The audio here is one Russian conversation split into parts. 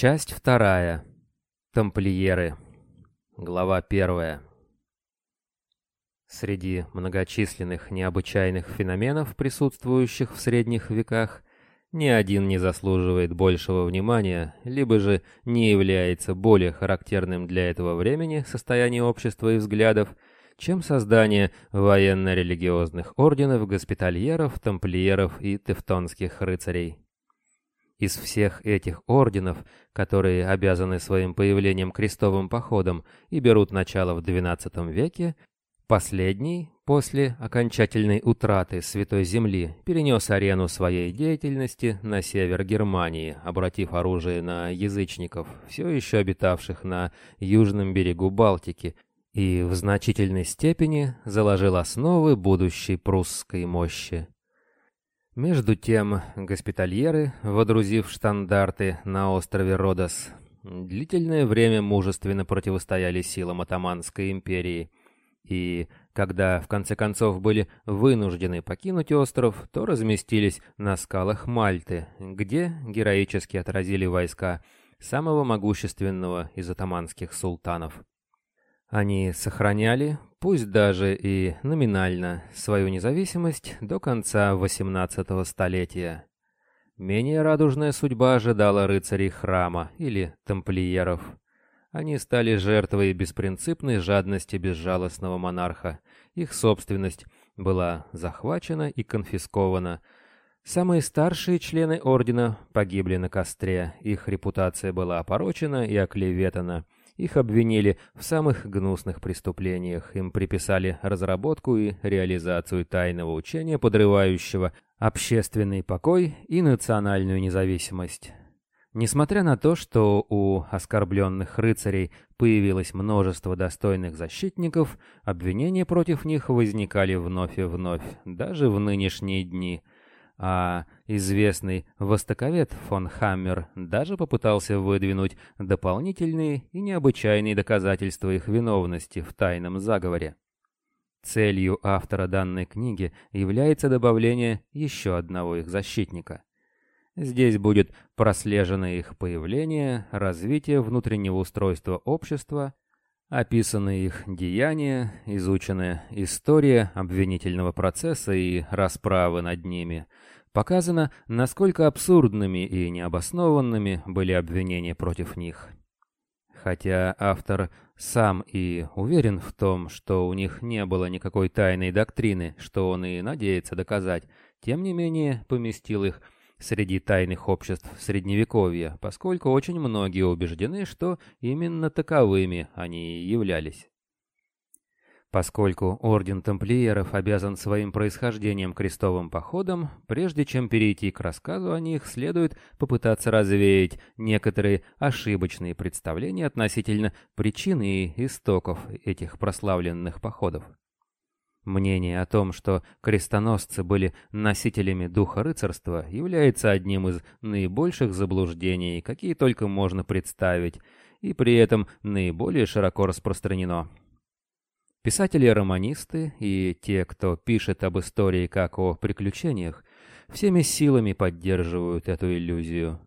Часть вторая. Тамплиеры. Глава первая. Среди многочисленных необычайных феноменов, присутствующих в средних веках, ни один не заслуживает большего внимания, либо же не является более характерным для этого времени состояния общества и взглядов, чем создание военно-религиозных орденов, госпитальеров, тамплиеров и тевтонских рыцарей. Из всех этих орденов, которые обязаны своим появлением крестовым походом и берут начало в XII веке, последний, после окончательной утраты Святой Земли, перенес арену своей деятельности на север Германии, обратив оружие на язычников, все еще обитавших на южном берегу Балтики, и в значительной степени заложил основы будущей прусской мощи. Между тем, госпитальеры, водрузив штандарты на острове Родос, длительное время мужественно противостояли силам Атаманской империи, и, когда в конце концов были вынуждены покинуть остров, то разместились на скалах Мальты, где героически отразили войска самого могущественного из атаманских султанов. Они сохраняли, пусть даже и номинально, свою независимость до конца XVIII столетия. Менее радужная судьба ожидала рыцарей храма или тамплиеров. Они стали жертвой беспринципной жадности безжалостного монарха. Их собственность была захвачена и конфискована. Самые старшие члены ордена погибли на костре, их репутация была опорочена и оклеветана – их обвинили в самых гнусных преступлениях, им приписали разработку и реализацию тайного учения, подрывающего общественный покой и национальную независимость. Несмотря на то, что у оскорбленных рыцарей появилось множество достойных защитников, обвинения против них возникали вновь и вновь, даже в нынешние дни – а известный востоковед фон Хаммер даже попытался выдвинуть дополнительные и необычайные доказательства их виновности в тайном заговоре. Целью автора данной книги является добавление еще одного их защитника. Здесь будет прослежено их появление, развитие внутреннего устройства общества, описаны их деяния, изученная история обвинительного процесса и расправы над ними – Показано, насколько абсурдными и необоснованными были обвинения против них. Хотя автор сам и уверен в том, что у них не было никакой тайной доктрины, что он и надеется доказать, тем не менее поместил их среди тайных обществ Средневековья, поскольку очень многие убеждены, что именно таковыми они и являлись. Поскольку Орден Тамплиеров обязан своим происхождением крестовым походом, прежде чем перейти к рассказу о них, следует попытаться развеять некоторые ошибочные представления относительно причин и истоков этих прославленных походов. Мнение о том, что крестоносцы были носителями духа рыцарства, является одним из наибольших заблуждений, какие только можно представить, и при этом наиболее широко распространено. Писатели-романисты и те, кто пишет об истории как о приключениях, всеми силами поддерживают эту иллюзию.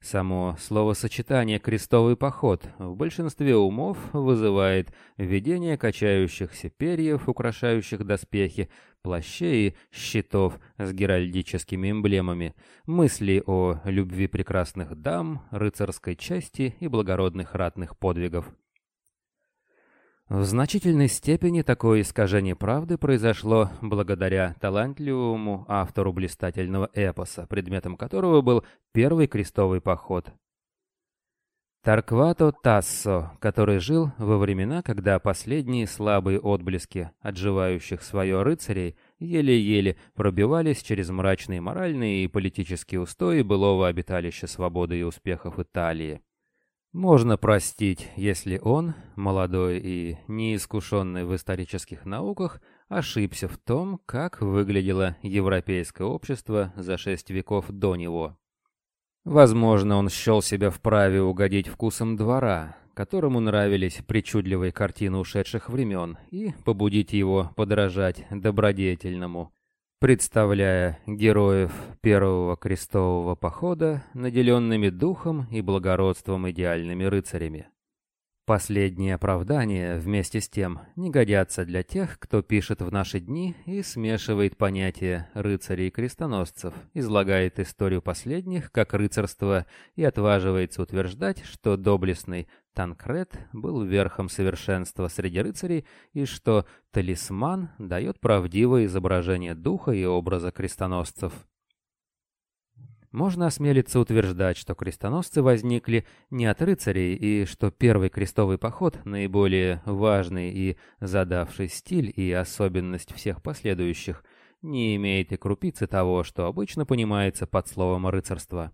Само словосочетание «крестовый поход» в большинстве умов вызывает видение качающихся перьев, украшающих доспехи, плащей и щитов с геральдическими эмблемами, мысли о любви прекрасных дам, рыцарской части и благородных ратных подвигов. В значительной степени такое искажение правды произошло благодаря талантливому автору блистательного эпоса, предметом которого был первый крестовый поход. Тарквато Тассо, который жил во времена, когда последние слабые отблески отживающих свое рыцарей еле-еле пробивались через мрачные моральные и политические устои былого обиталища свободы и успехов Италии. Можно простить, если он, молодой и неискушенный в исторических науках, ошибся в том, как выглядело европейское общество за шесть веков до него. Возможно, он счел себя вправе угодить вкусом двора, которому нравились причудливые картины ушедших времен, и побудить его подражать добродетельному, представляя героев первого крестового похода наделенными духом и благородством идеальными рыцарями. Последние оправдания, вместе с тем, не годятся для тех, кто пишет в наши дни и смешивает понятия рыцарей и крестоносцев, излагает историю последних как рыцарство и отваживается утверждать, что доблестный Танкред был верхом совершенства среди рыцарей и что талисман дает правдивое изображение духа и образа крестоносцев. Можно осмелиться утверждать, что крестоносцы возникли не от рыцарей, и что первый крестовый поход, наиболее важный и задавший стиль и особенность всех последующих, не имеет и крупицы того, что обычно понимается под словом «рыцарство».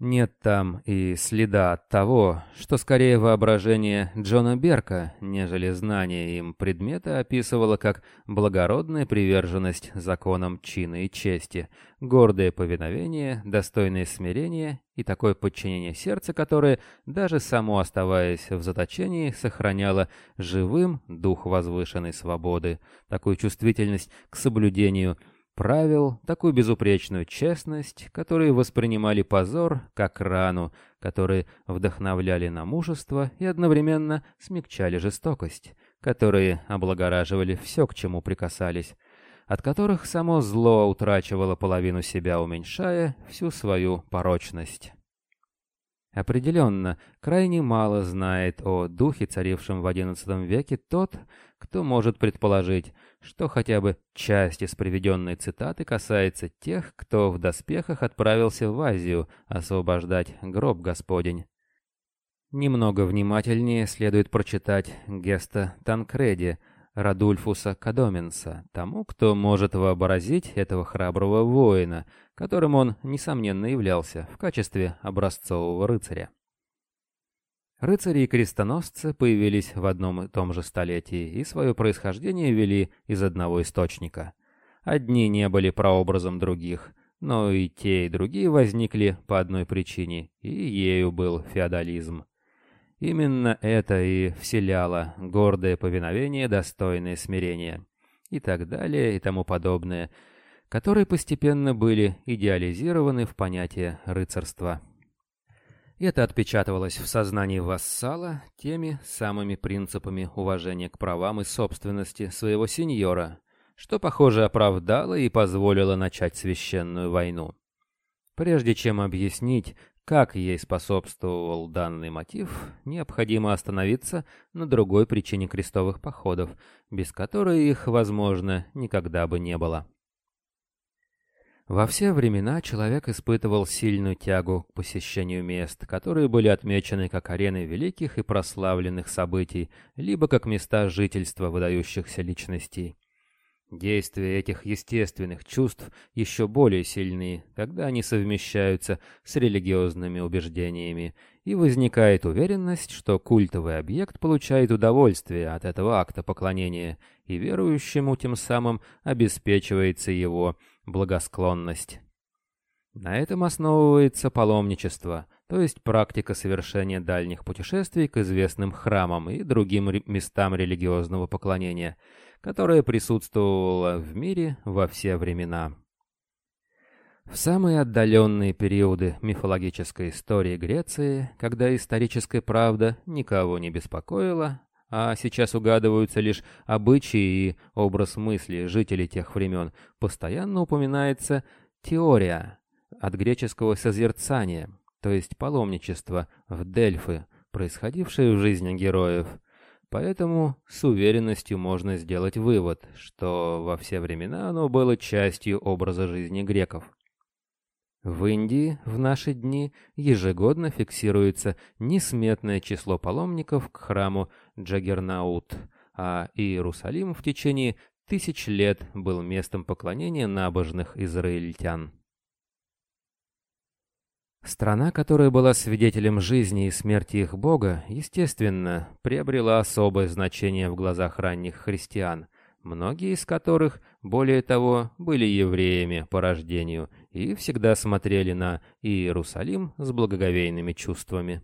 Нет там и следа от того, что скорее воображение Джона Берка, нежели знание им предмета описывало как благородная приверженность законам чина и чести, гордое повиновение, достойное смирение и такое подчинение сердца, которое, даже само оставаясь в заточении, сохраняло живым дух возвышенной свободы, такую чувствительность к соблюдению – правил, такую безупречную честность, которые воспринимали позор как рану, которые вдохновляли на мужество и одновременно смягчали жестокость, которые облагораживали все, к чему прикасались, от которых само зло утрачивало половину себя, уменьшая всю свою порочность. Определенно, крайне мало знает о духе, царившем в XI веке, тот, кто может предположить, что хотя бы часть из приведенной цитаты касается тех, кто в доспехах отправился в Азию освобождать гроб Господень. Немного внимательнее следует прочитать Геста Танкреди, Радульфуса Кадоменса, тому, кто может вообразить этого храброго воина, которым он, несомненно, являлся в качестве образцового рыцаря. Рыцари и крестоносцы появились в одном и том же столетии и свое происхождение вели из одного источника. Одни не были прообразом других, но и те, и другие возникли по одной причине, и ею был феодализм. Именно это и вселяло гордое повиновение, достойное смирения, и так далее, и тому подобное, которые постепенно были идеализированы в понятие рыцарства. Это отпечатывалось в сознании вассала теми самыми принципами уважения к правам и собственности своего сеньора, что, похоже, оправдало и позволило начать священную войну. Прежде чем объяснить, как ей способствовал данный мотив, необходимо остановиться на другой причине крестовых походов, без которой их, возможно, никогда бы не было. Во все времена человек испытывал сильную тягу к посещению мест, которые были отмечены как арены великих и прославленных событий, либо как места жительства выдающихся личностей. Действия этих естественных чувств еще более сильны, когда они совмещаются с религиозными убеждениями, и возникает уверенность, что культовый объект получает удовольствие от этого акта поклонения, и верующему тем самым обеспечивается его благосклонность. На этом основывается паломничество, то есть практика совершения дальних путешествий к известным храмам и другим местам религиозного поклонения, которое присутствовало в мире во все времена. В самые отдаленные периоды мифологической истории Греции, когда историческая правда никого не беспокоила, а сейчас угадываются лишь обычаи и образ мысли жителей тех времен, постоянно упоминается теория от греческого созерцания, то есть паломничество в Дельфы, происходившее в жизни героев. Поэтому с уверенностью можно сделать вывод, что во все времена оно было частью образа жизни греков. В Индии в наши дни ежегодно фиксируется несметное число паломников к храму Джаггернаут, а Иерусалим в течение тысяч лет был местом поклонения набожных израильтян. Страна, которая была свидетелем жизни и смерти их бога, естественно, приобрела особое значение в глазах ранних христиан – многие из которых, более того, были евреями по рождению и всегда смотрели на Иерусалим с благоговейными чувствами.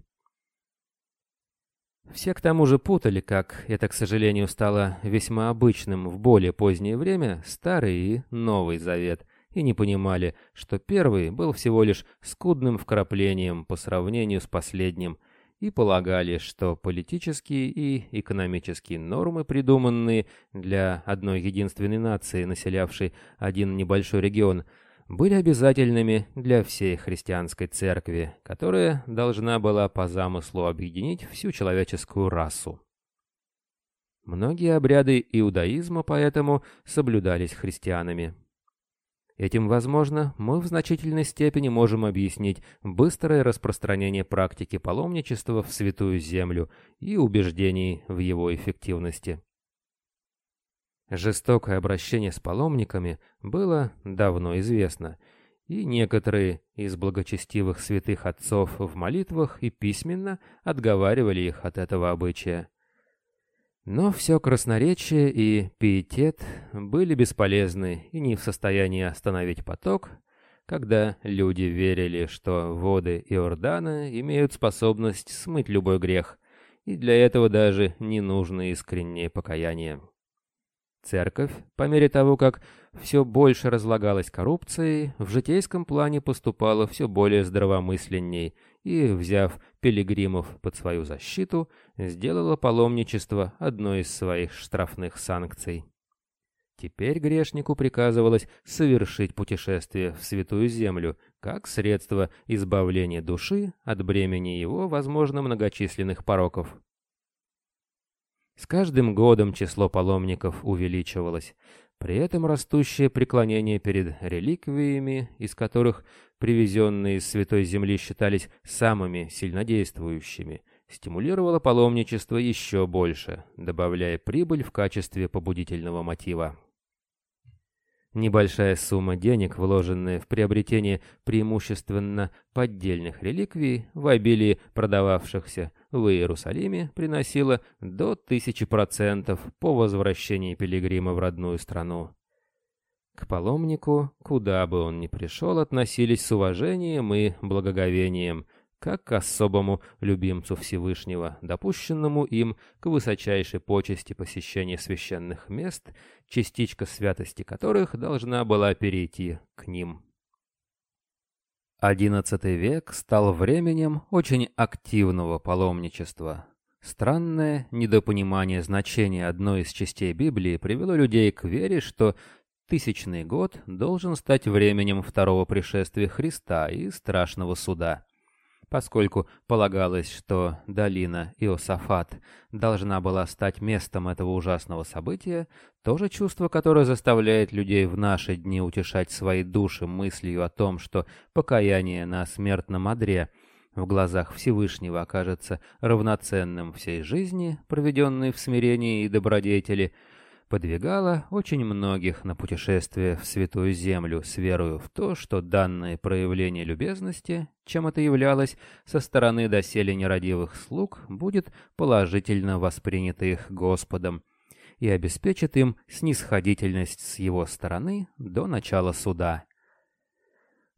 Все к тому же путали, как это, к сожалению, стало весьма обычным в более позднее время, Старый и Новый Завет, и не понимали, что первый был всего лишь скудным вкраплением по сравнению с последним, и полагали, что политические и экономические нормы, придуманные для одной единственной нации, населявшей один небольшой регион, были обязательными для всей христианской церкви, которая должна была по замыслу объединить всю человеческую расу. Многие обряды иудаизма поэтому соблюдались христианами. Этим, возможно, мы в значительной степени можем объяснить быстрое распространение практики паломничества в Святую Землю и убеждений в его эффективности. Жестокое обращение с паломниками было давно известно, и некоторые из благочестивых святых отцов в молитвах и письменно отговаривали их от этого обычая. Но все красноречие и пиетет были бесполезны и не в состоянии остановить поток, когда люди верили, что воды Иордана имеют способность смыть любой грех, и для этого даже не нужно искреннее покаяние. Церковь, по мере того, как все больше разлагалась коррупцией, в житейском плане поступала все более здравомысленней и, взяв пилигримов под свою защиту, сделала паломничество одной из своих штрафных санкций. Теперь грешнику приказывалось совершить путешествие в Святую Землю как средство избавления души от бремени его, возможно, многочисленных пороков. С каждым годом число паломников увеличивалось. При этом растущее преклонение перед реликвиями, из которых привезенные из Святой Земли считались самыми сильнодействующими, стимулировало паломничество еще больше, добавляя прибыль в качестве побудительного мотива. Небольшая сумма денег, вложенная в приобретение преимущественно поддельных реликвий, в обилии продававшихся в Иерусалиме, приносила до тысячи процентов по возвращении пилигрима в родную страну. К паломнику, куда бы он ни пришел, относились с уважением и благоговением, как к особому любимцу Всевышнего, допущенному им к высочайшей почести посещения священных мест, частичка святости которых должна была перейти к ним. XI век стал временем очень активного паломничества. Странное недопонимание значения одной из частей Библии привело людей к вере, что тысячный год должен стать временем второго пришествия Христа и страшного суда поскольку полагалось, что долина Иосафат должна была стать местом этого ужасного события, то же чувство, которое заставляет людей в наши дни утешать свои души мыслью о том, что покаяние на смертном одре в глазах Всевышнего окажется равноценным всей жизни, проведенной в смирении и добродетели – подвигала очень многих на путешествие в Святую Землю с верою в то, что данное проявление любезности, чем это являлось, со стороны доселе нерадивых слуг, будет положительно воспринято их Господом и обеспечит им снисходительность с его стороны до начала суда.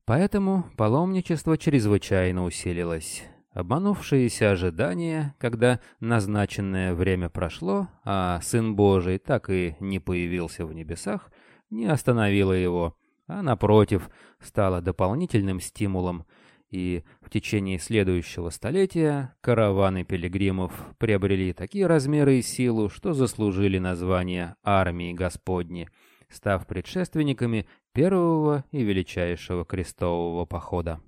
Поэтому паломничество чрезвычайно усилилось. Обманувшиеся ожидания, когда назначенное время прошло, а Сын Божий так и не появился в небесах, не остановило его, а напротив, стало дополнительным стимулом, и в течение следующего столетия караваны пилигримов приобрели такие размеры и силу, что заслужили название армии Господни, став предшественниками первого и величайшего крестового похода.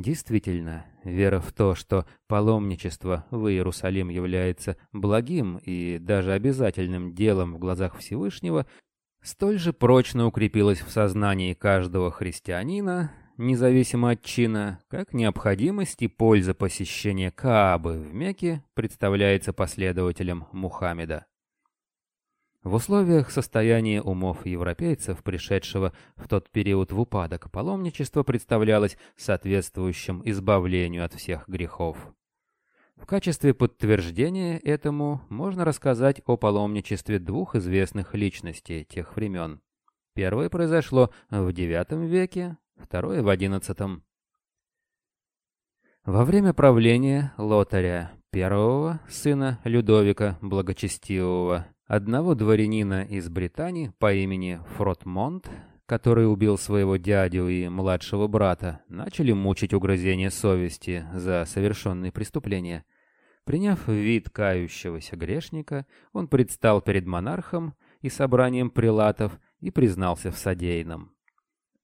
Действительно, вера в то, что паломничество в Иерусалим является благим и даже обязательным делом в глазах Всевышнего, столь же прочно укрепилась в сознании каждого христианина, независимо от чина, как необходимость и польза посещения Каабы в Мекке представляется последователям Мухаммеда. В условиях состояния умов европейцев, пришедшего в тот период в упадок, паломничество представлялось соответствующим избавлению от всех грехов. В качестве подтверждения этому можно рассказать о паломничестве двух известных личностей тех времен. Первое произошло в IX веке, второе в XI. Во время правления лотаря Первого сына Людовика Благочестивого, одного дворянина из Британии по имени Фротмонт, который убил своего дядю и младшего брата, начали мучить угрызения совести за совершенные преступления. Приняв вид кающегося грешника, он предстал перед монархом и собранием прилатов и признался в содеянном.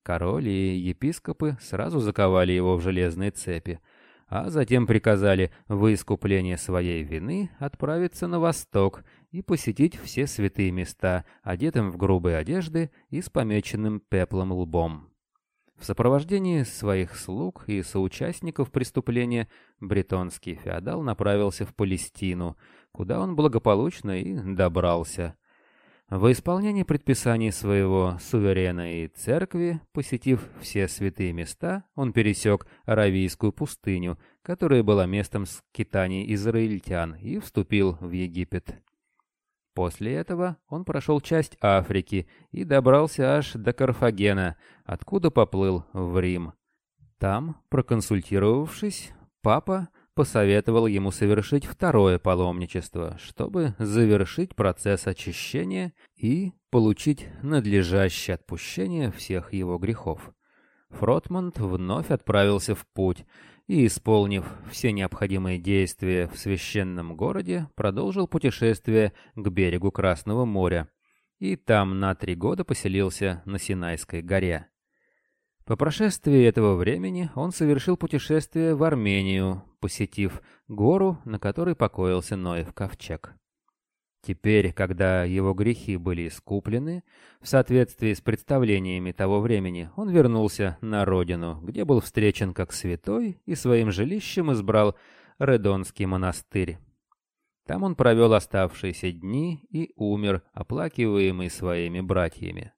Король и епископы сразу заковали его в железные цепи, а затем приказали в искупление своей вины отправиться на восток и посетить все святые места, одетым в грубые одежды и с помеченным пеплом лбом. В сопровождении своих слуг и соучастников преступления бретонский феодал направился в Палестину, куда он благополучно и добрался – во исполнение предписаний своего суверена и церкви, посетив все святые места, он пересек Аравийскую пустыню, которая была местом скитаний израильтян, и вступил в Египет. После этого он прошел часть Африки и добрался аж до Карфагена, откуда поплыл в Рим. Там, проконсультировавшись, папа посоветовал ему совершить второе паломничество, чтобы завершить процесс очищения и получить надлежащее отпущение всех его грехов. Фротмунд вновь отправился в путь и, исполнив все необходимые действия в священном городе, продолжил путешествие к берегу Красного моря и там на три года поселился на Синайской горе. По прошествии этого времени он совершил путешествие в Армению, посетив гору, на которой покоился Ноев ковчег. Теперь, когда его грехи были искуплены, в соответствии с представлениями того времени, он вернулся на родину, где был встречен как святой и своим жилищем избрал Редонский монастырь. Там он провел оставшиеся дни и умер, оплакиваемый своими братьями.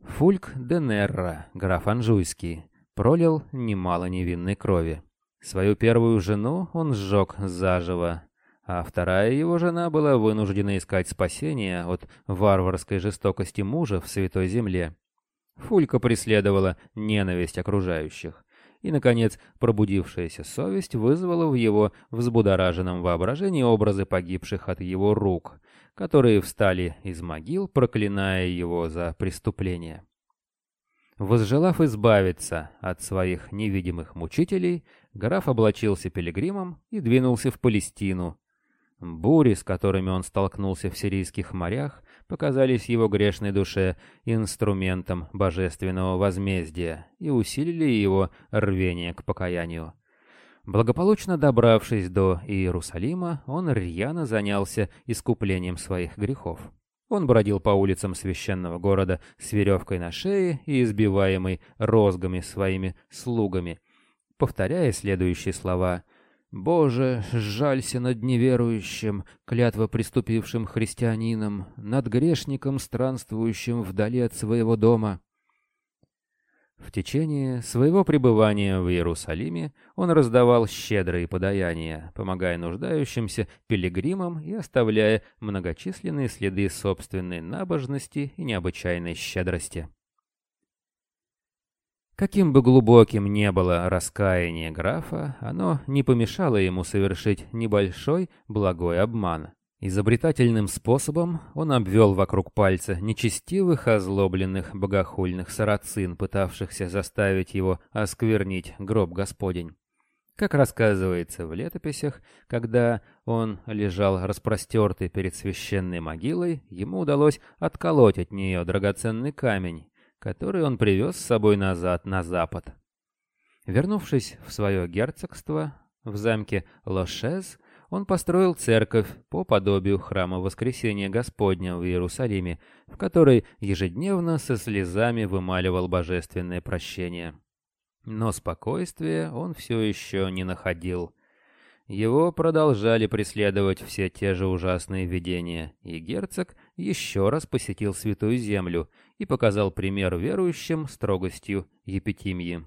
Фульк де Нерра, граф Анжуйский, пролил немало невинной крови. Свою первую жену он сжег заживо, а вторая его жена была вынуждена искать спасения от варварской жестокости мужа в Святой Земле. Фулька преследовала ненависть окружающих. И, наконец, пробудившаяся совесть вызвала в его взбудораженном воображении образы погибших от его рук, которые встали из могил, проклиная его за преступление. Возжелав избавиться от своих невидимых мучителей, граф облачился пилигримом и двинулся в Палестину. Бури, с которыми он столкнулся в сирийских морях, показались его грешной душе инструментом божественного возмездия и усилили его рвение к покаянию. Благополучно добравшись до Иерусалима, он рьяно занялся искуплением своих грехов. Он бродил по улицам священного города с веревкой на шее и избиваемый розгами своими слугами, повторяя следующие слова «Боже, сжалься над неверующим, клятво приступившим христианином, над грешником, странствующим вдали от своего дома». В течение своего пребывания в Иерусалиме он раздавал щедрые подаяния, помогая нуждающимся пилигримам и оставляя многочисленные следы собственной набожности и необычайной щедрости. Каким бы глубоким не было раскаяние графа, оно не помешало ему совершить небольшой благой обман. Изобретательным способом он обвел вокруг пальца нечестивых, озлобленных, богохульных сарацин, пытавшихся заставить его осквернить гроб Господень. Как рассказывается в летописях, когда он лежал распростертый перед священной могилой, ему удалось отколоть от нее драгоценный камень, который он привез с собой назад на запад. Вернувшись в свое герцогство, в замке Лошез, он построил церковь по подобию храма Воскресения Господня в Иерусалиме, в которой ежедневно со слезами вымаливал божественное прощение. Но спокойствия он все еще не находил. Его продолжали преследовать все те же ужасные видения, и герцог еще раз посетил Святую Землю и показал пример верующим строгостью епитимии.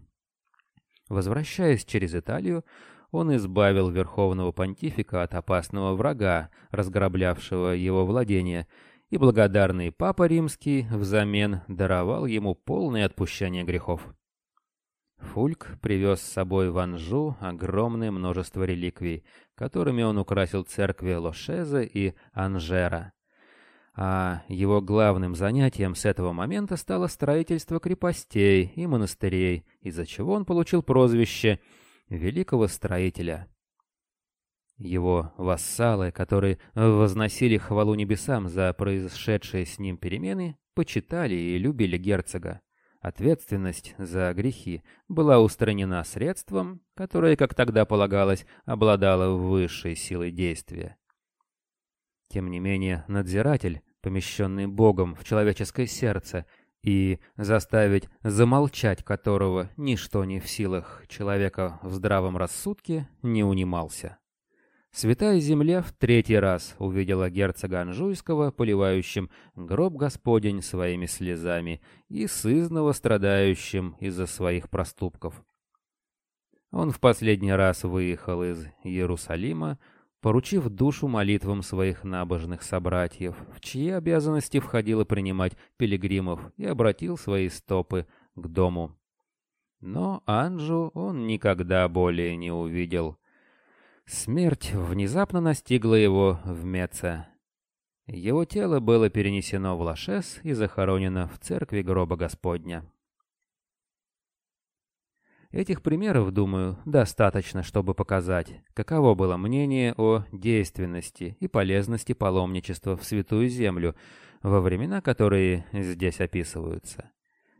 Возвращаясь через Италию, он избавил верховного понтифика от опасного врага, разграблявшего его владения, и благодарный Папа Римский взамен даровал ему полное отпущение грехов. Фульк привез с собой в Анжу огромное множество реликвий, которыми он украсил церкви Лошеза и Анжера. А его главным занятием с этого момента стало строительство крепостей и монастырей, из-за чего он получил прозвище «Великого Строителя». Его вассалы, которые возносили хвалу небесам за произошедшие с ним перемены, почитали и любили герцога. Ответственность за грехи была устранена средством, которое, как тогда полагалось, обладало высшей силой действия. Тем не менее, надзиратель, помещенный Богом в человеческое сердце, и заставить замолчать которого ничто не в силах человека в здравом рассудке, не унимался. Святая земля в третий раз увидела герцога Анжуйского, поливающим гроб Господень своими слезами и сызново страдающим из-за своих проступков. Он в последний раз выехал из Иерусалима, поручив душу молитвам своих набожных собратьев, в чьи обязанности входило принимать пилигримов, и обратил свои стопы к дому. Но Анжу он никогда более не увидел — Смерть внезапно настигла его в Меце. Его тело было перенесено в Лашес и захоронено в церкви гроба Господня. Этих примеров, думаю, достаточно, чтобы показать, каково было мнение о действенности и полезности паломничества в Святую Землю во времена, которые здесь описываются.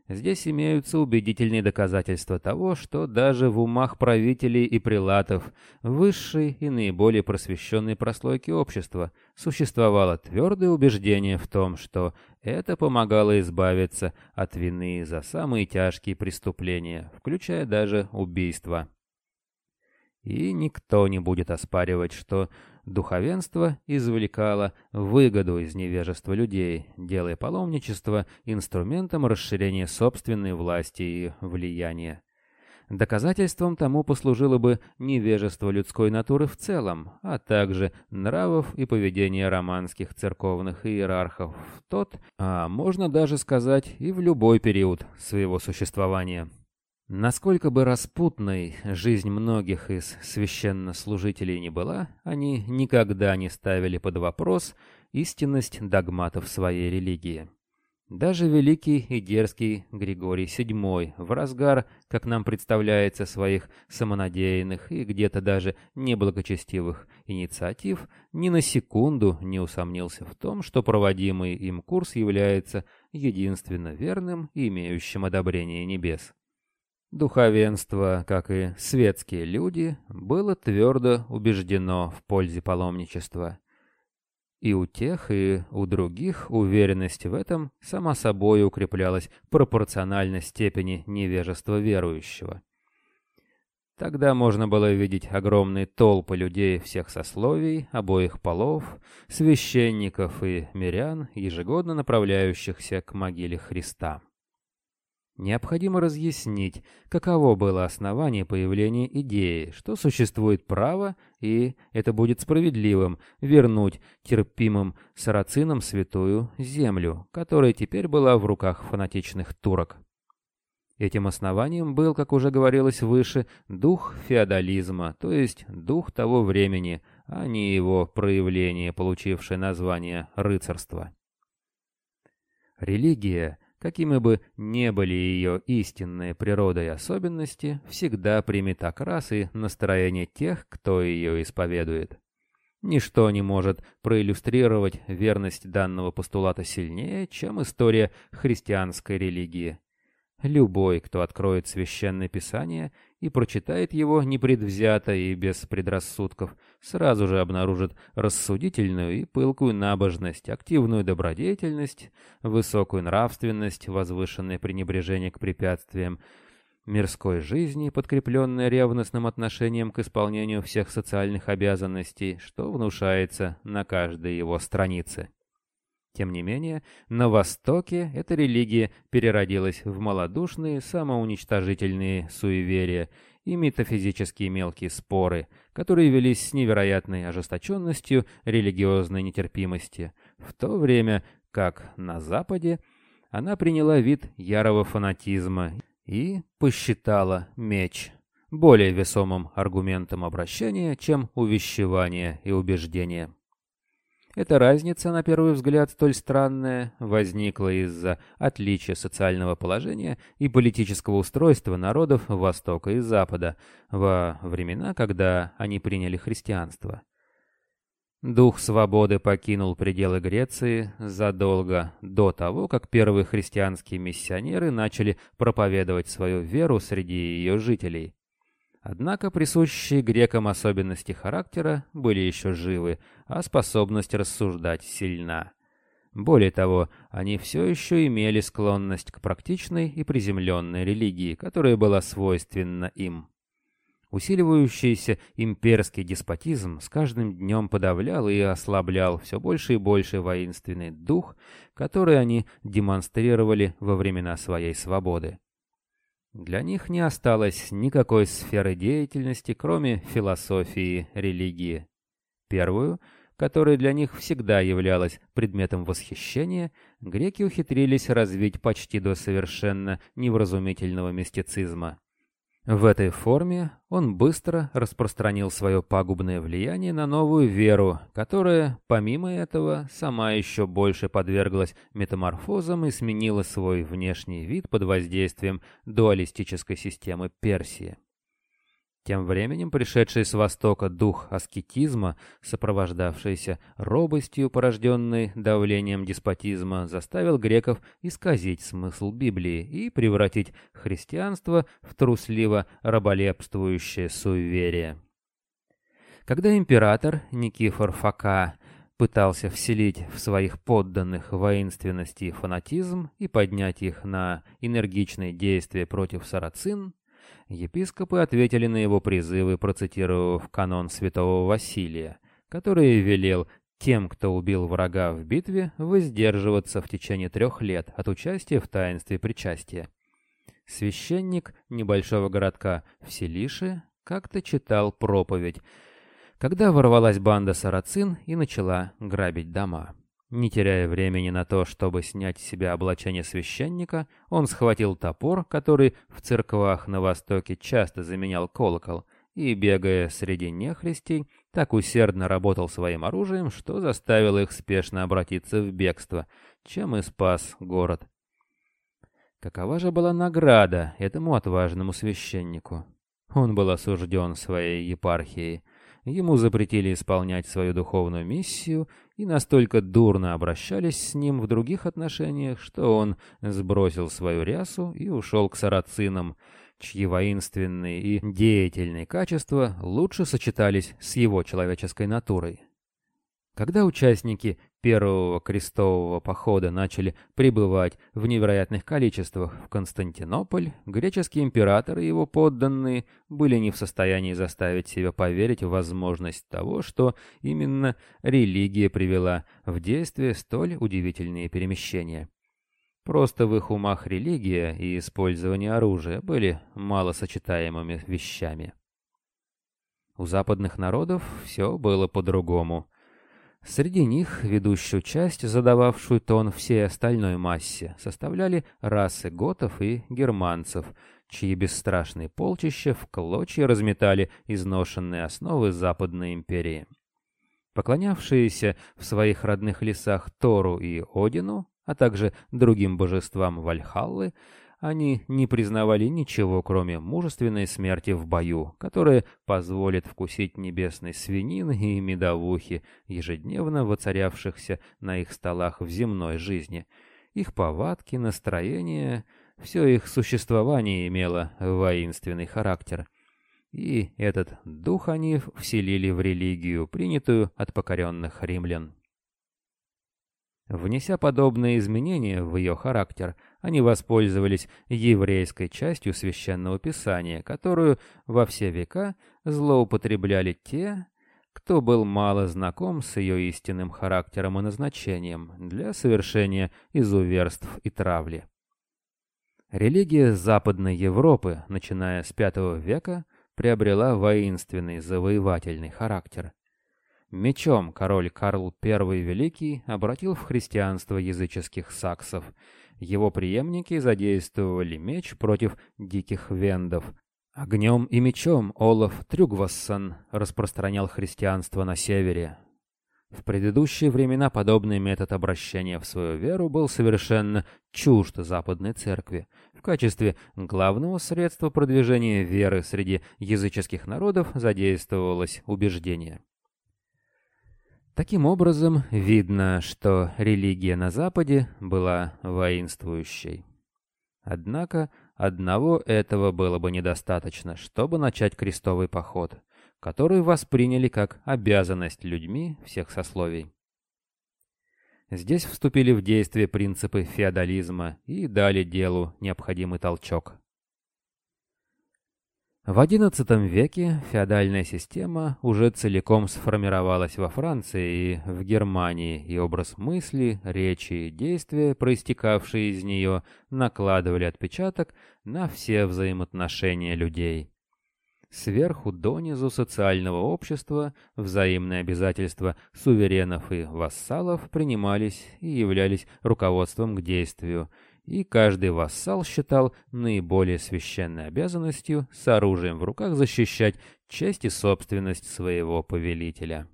Здесь имеются убедительные доказательства того, что даже в умах правителей и прилатов высшей и наиболее просвещенной прослойки общества существовало твердое убеждение в том, что это помогало избавиться от вины за самые тяжкие преступления, включая даже убийство. И никто не будет оспаривать, что духовенство извлекало выгоду из невежества людей, делая паломничество инструментом расширения собственной власти и влияния. Доказательством тому послужило бы невежество людской натуры в целом, а также нравов и поведения романских церковных иерархов в тот, а можно даже сказать и в любой период своего существования. Насколько бы распутной жизнь многих из священнослужителей не была, они никогда не ставили под вопрос истинность догматов своей религии. Даже великий и дерзкий Григорий VII в разгар, как нам представляется, своих самонадеянных и где-то даже неблагочестивых инициатив, ни на секунду не усомнился в том, что проводимый им курс является единственно верным и имеющим одобрение небес. Духовенство, как и светские люди, было твердо убеждено в пользе паломничества. И у тех, и у других уверенность в этом сама собой укреплялась пропорционально степени невежества верующего. Тогда можно было видеть огромные толпы людей всех сословий, обоих полов, священников и мирян, ежегодно направляющихся к могиле Христа. Необходимо разъяснить, каково было основание появления идеи, что существует право, и это будет справедливым, вернуть терпимым сарацинам святую землю, которая теперь была в руках фанатичных турок. Этим основанием был, как уже говорилось выше, дух феодализма, то есть дух того времени, а не его проявление, получившее название рыцарства. Религия — Какими бы ни были ее истинные природа и особенности, всегда примет окрас и настроение тех, кто ее исповедует. Ничто не может проиллюстрировать верность данного постулата сильнее, чем история христианской религии. Любой, кто откроет священное писание и прочитает его непредвзято и без предрассудков, сразу же обнаружит рассудительную и пылкую набожность, активную добродетельность, высокую нравственность, возвышенное пренебрежение к препятствиям мирской жизни, подкрепленное ревностным отношением к исполнению всех социальных обязанностей, что внушается на каждой его странице. Тем не менее, на Востоке эта религия переродилась в малодушные, самоуничтожительные суеверия и метафизические мелкие споры, которые велись с невероятной ожесточенностью религиозной нетерпимости, в то время как на Западе она приняла вид ярого фанатизма и посчитала меч более весомым аргументом обращения, чем увещевание и убеждение. Эта разница, на первый взгляд столь странная, возникла из-за отличия социального положения и политического устройства народов Востока и Запада во времена, когда они приняли христианство. Дух свободы покинул пределы Греции задолго до того, как первые христианские миссионеры начали проповедовать свою веру среди ее жителей. Однако присущие грекам особенности характера были еще живы, а способность рассуждать сильна. Более того, они все еще имели склонность к практичной и приземленной религии, которая была свойственна им. Усиливающийся имперский деспотизм с каждым днем подавлял и ослаблял все больше и больше воинственный дух, который они демонстрировали во времена своей свободы. Для них не осталось никакой сферы деятельности, кроме философии религии. Первую, которая для них всегда являлась предметом восхищения, греки ухитрились развить почти до совершенно невразумительного мистицизма. В этой форме он быстро распространил свое пагубное влияние на новую веру, которая, помимо этого, сама еще больше подверглась метаморфозам и сменила свой внешний вид под воздействием дуалистической системы Персии. Тем временем пришедший с востока дух аскетизма, сопровождавшийся робостью, порожденной давлением деспотизма, заставил греков исказить смысл Библии и превратить христианство в трусливо раболепствующее суеверие. Когда император Никифор Фока пытался вселить в своих подданных воинственность и фанатизм и поднять их на энергичные действия против сарацин, Епископы ответили на его призывы, процитировав канон святого Василия, который велел тем, кто убил врага в битве, воздерживаться в течение трех лет от участия в таинстве причастия. Священник небольшого городка в Селише как-то читал проповедь, когда ворвалась банда сарацин и начала грабить дома. Не теряя времени на то, чтобы снять с себя облачение священника, он схватил топор, который в церквах на Востоке часто заменял колокол, и, бегая среди нехристей, так усердно работал своим оружием, что заставил их спешно обратиться в бегство, чем и спас город. Какова же была награда этому отважному священнику? Он был осужден своей епархией, ему запретили исполнять свою духовную миссию и настолько дурно обращались с ним в других отношениях, что он сбросил свою рясу и ушел к сарацинам, чьи воинственные и деятельные качества лучше сочетались с его человеческой натурой. Когда участники первого крестового похода начали прибывать в невероятных количествах в Константинополь, греческий император и его подданные были не в состоянии заставить себя поверить в возможность того, что именно религия привела в действие столь удивительные перемещения. Просто в их умах религия и использование оружия были малосочетаемыми вещами. У западных народов все было по-другому – Среди них ведущую часть, задававшую тон всей остальной массе, составляли расы готов и германцев, чьи бесстрашные полчища в клочья разметали изношенные основы Западной империи. Поклонявшиеся в своих родных лесах Тору и Одину, а также другим божествам Вальхаллы, они не признавали ничего, кроме мужественной смерти в бою, которая позволит вкусить небесной свинины и медовухи, ежедневно воцарявшихся на их столах в земной жизни. Их повадки, настроение, все их существование имело воинственный характер. И этот дух они вселили в религию, принятую от покоренных римлян. Внеся подобные изменения в ее характер, они воспользовались еврейской частью священного писания, которую во все века злоупотребляли те, кто был мало знаком с ее истинным характером и назначением для совершения изуверств и травли. Религия Западной Европы, начиная с V века, приобрела воинственный завоевательный характер. Мечом король Карл I Великий обратил в христианство языческих саксов, его преемники задействовали меч против диких вендов. Огнем и мечом Олаф Трюгвассон распространял христианство на севере. В предыдущие времена подобный метод обращения в свою веру был совершенно чужд Западной Церкви. В качестве главного средства продвижения веры среди языческих народов задействовалось убеждение. Таким образом, видно, что религия на Западе была воинствующей. Однако, одного этого было бы недостаточно, чтобы начать крестовый поход, который восприняли как обязанность людьми всех сословий. Здесь вступили в действие принципы феодализма и дали делу необходимый толчок. В XI веке феодальная система уже целиком сформировалась во Франции и в Германии, и образ мысли, речи и действия, проистекавшие из нее, накладывали отпечаток на все взаимоотношения людей. Сверху донизу социального общества взаимные обязательства суверенов и вассалов принимались и являлись руководством к действию – и каждый вассал считал наиболее священной обязанностью с оружием в руках защищать честь и собственность своего повелителя.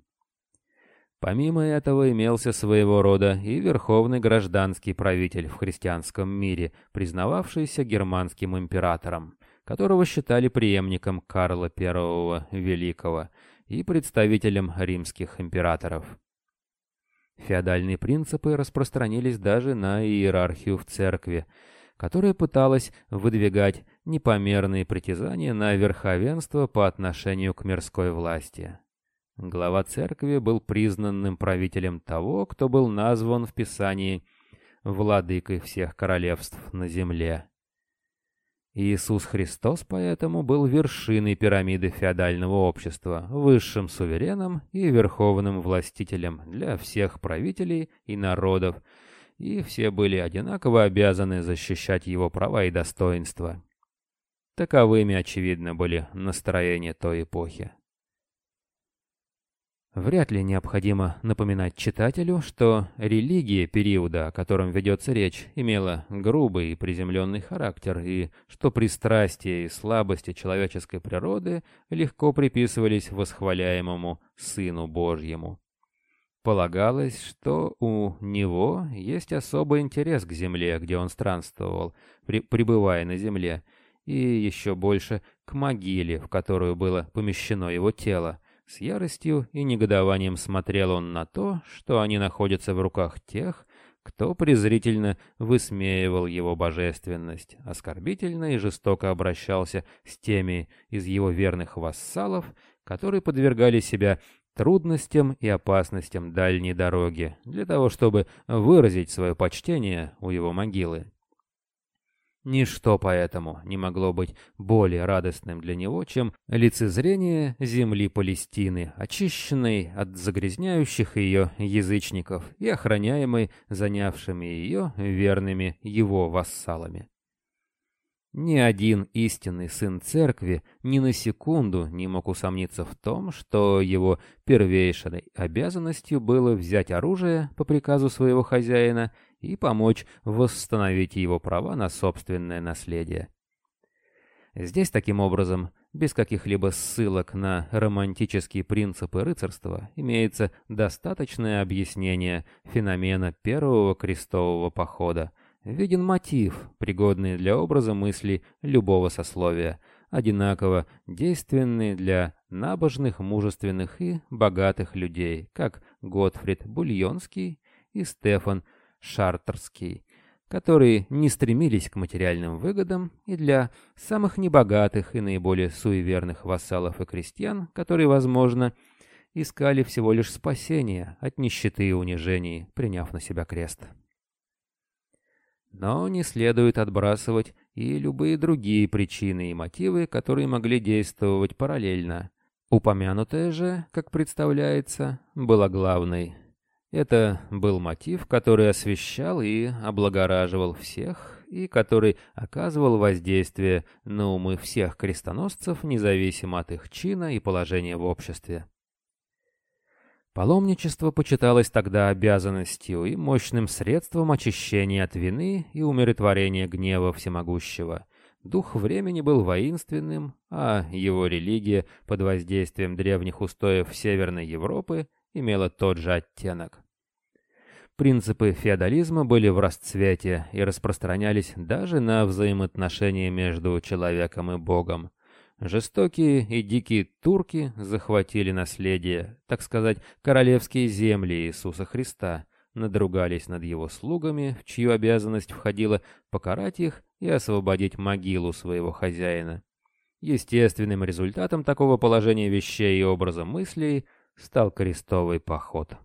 Помимо этого имелся своего рода и верховный гражданский правитель в христианском мире, признававшийся германским императором, которого считали преемником Карла I Великого и представителем римских императоров. Феодальные принципы распространились даже на иерархию в церкви, которая пыталась выдвигать непомерные притязания на верховенство по отношению к мирской власти. Глава церкви был признанным правителем того, кто был назван в Писании «владыкой всех королевств на земле». Иисус Христос поэтому был вершиной пирамиды феодального общества, высшим сувереном и верховным властителем для всех правителей и народов, и все были одинаково обязаны защищать его права и достоинства. Таковыми, очевидно, были настроения той эпохи. Вряд ли необходимо напоминать читателю, что религия периода, о котором ведется речь, имела грубый и приземленный характер, и что пристрастия и слабости человеческой природы легко приписывались восхваляемому Сыну Божьему. Полагалось, что у него есть особый интерес к земле, где он странствовал, при, пребывая на земле, и еще больше к могиле, в которую было помещено его тело, с яростью и негодованием смотрел он на то, что они находятся в руках тех, кто презрительно высмеивал его божественность, оскорбительно и жестоко обращался с теми из его верных вассалов, которые подвергали себя трудностям и опасностям дальней дороги, для того чтобы выразить свое почтение у его могилы. Ничто поэтому не могло быть более радостным для него, чем лицезрение земли Палестины, очищенной от загрязняющих ее язычников и охраняемой занявшими ее верными его вассалами. Ни один истинный сын церкви ни на секунду не мог усомниться в том, что его первейшей обязанностью было взять оружие по приказу своего хозяина и помочь восстановить его права на собственное наследие. Здесь, таким образом, без каких-либо ссылок на романтические принципы рыцарства, имеется достаточное объяснение феномена первого крестового похода. Виден мотив, пригодный для образа мысли любого сословия, одинаково действенный для набожных, мужественных и богатых людей, как Готфрид Бульонский и Стефан Шартерский, которые не стремились к материальным выгодам, и для самых небогатых и наиболее суеверных вассалов и крестьян, которые, возможно, искали всего лишь спасения от нищеты и унижений, приняв на себя крест. Но не следует отбрасывать и любые другие причины и мотивы, которые могли действовать параллельно. Упомянутое же, как представляется, было главной это был мотив, который освещал и облагораживал всех, и который оказывал воздействие на умы всех крестоносцев, независимо от их чина и положения в обществе. Паломничество почиталось тогда обязанностью и мощным средством очищения от вины и умиротворения гнева всемогущего. Дух времени был воинственным, а его религия под воздействием древних устоев Северной Европы имела тот же оттенок. Принципы феодализма были в расцвете и распространялись даже на взаимоотношения между человеком и Богом. Жестокие и дикие турки захватили наследие, так сказать, королевские земли Иисуса Христа, надругались над его слугами, в чью обязанность входило покарать их и освободить могилу своего хозяина. Естественным результатом такого положения вещей и образа мыслей стал крестовый поход.